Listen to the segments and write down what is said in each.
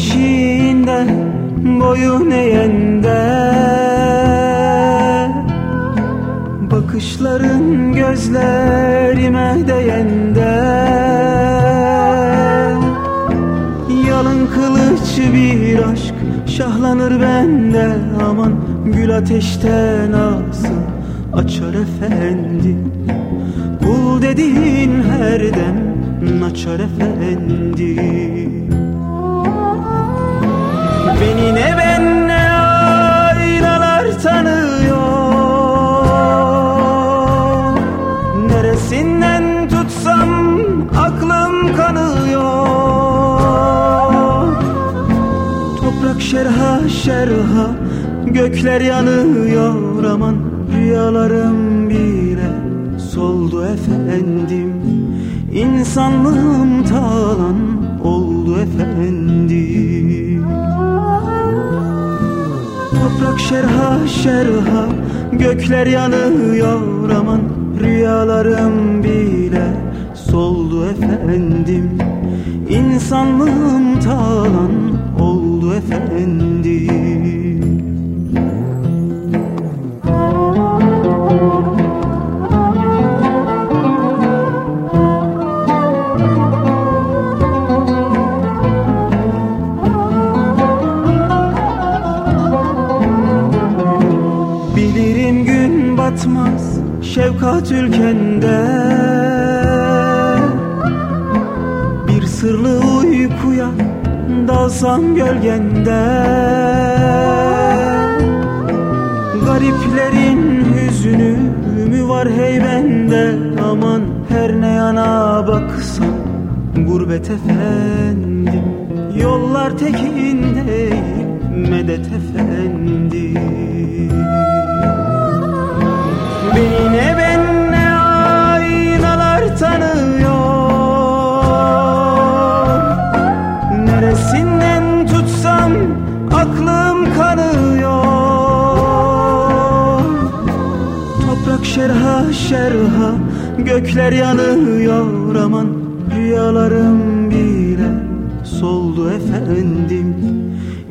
Eşiğinde boyun eğende Bakışların gözlerime değende aşk şahlanır bende. Aman gül ateşten alsın açar efendi? Kul dediğin her dem açar efendi? Beni ne ben ne aynalar tanıyor. Neresinden tutsam aklım kanıyor şerha şerha gökler yanıyor aman Rüyalarım bile soldu efendim. İnsanlığım talan oldu efendim. Toprak şerha şerha gökler yanıyor aman Rüyalarım bile soldu efendim. İnsanlığım talan oldu efendim Bilirim gün batmaz şefkat ülkende. Bir sırlı uykuya dalsam gölgende. Gariplerin hüzünü mü var heybende Aman her ne yana baksam gurbet efendim. Yollar tekin değil medet efendi şerha şerha Gökler yanıyor aman. Rüyalarım bile soldu efendim.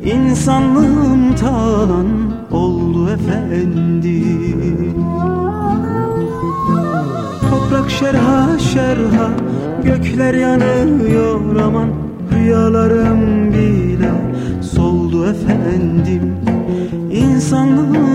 İnsanlığım talan oldu efendim. Toprak şerha şerha Gökler yanıyor aman. Rüyalarım bile soldu efendim. İnsanlığım